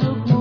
took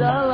Love.